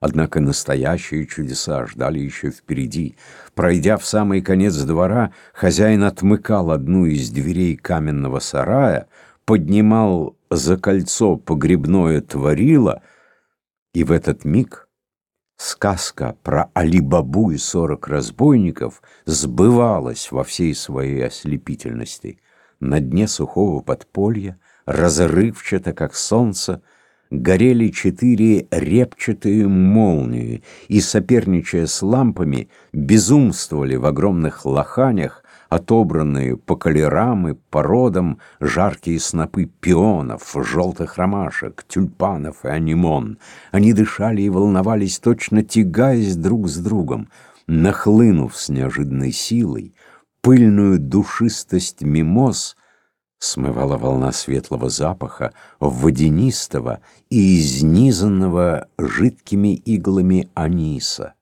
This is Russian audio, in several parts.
Однако настоящие чудеса ждали еще впереди. Пройдя в самый конец двора, хозяин отмыкал одну из дверей каменного сарая, поднимал за кольцо погребное творило, и в этот миг сказка про Алибабу и сорок разбойников сбывалась во всей своей ослепительности. На дне сухого подполья, разрывчато, как солнце, горели четыре репчатые молнии и, соперничая с лампами, безумствовали в огромных лоханях, отобранные по колерам и породам жаркие снопы пионов, желтых ромашек, тюльпанов и анимон. Они дышали и волновались, точно тягаясь друг с другом. Нахлынув с неожиданной силой, пыльную душистость мимоз — смывала волна светлого запаха, водянистого и изнизанного жидкими иглами аниса.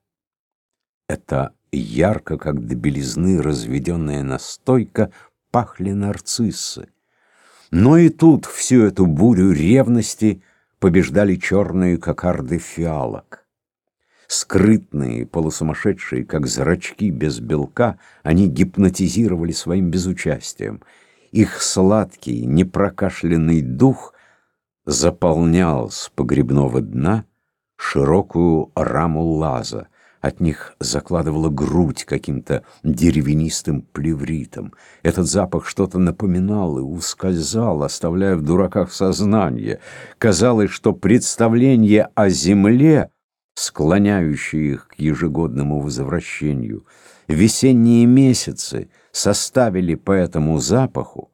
Это ярко, как до белизны разведенная настойка, пахли нарциссы. Но и тут всю эту бурю ревности побеждали черные кокарды фиалок. Скрытные, полусумасшедшие, как зрачки без белка, они гипнотизировали своим безучастием — их сладкий, непрокашленный дух заполнял с погребного дна широкую раму лаза. От них закладывала грудь каким-то деревянистым плевритом. Этот запах что-то напоминал и ускользал, оставляя в дураках сознание. Казалось, что представление о земле, склоняющее их к ежегодному возвращению, весенние месяцы составили по этому запаху,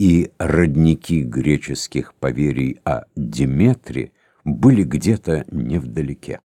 и родники греческих поверий о Диметре были где-то невдалеке.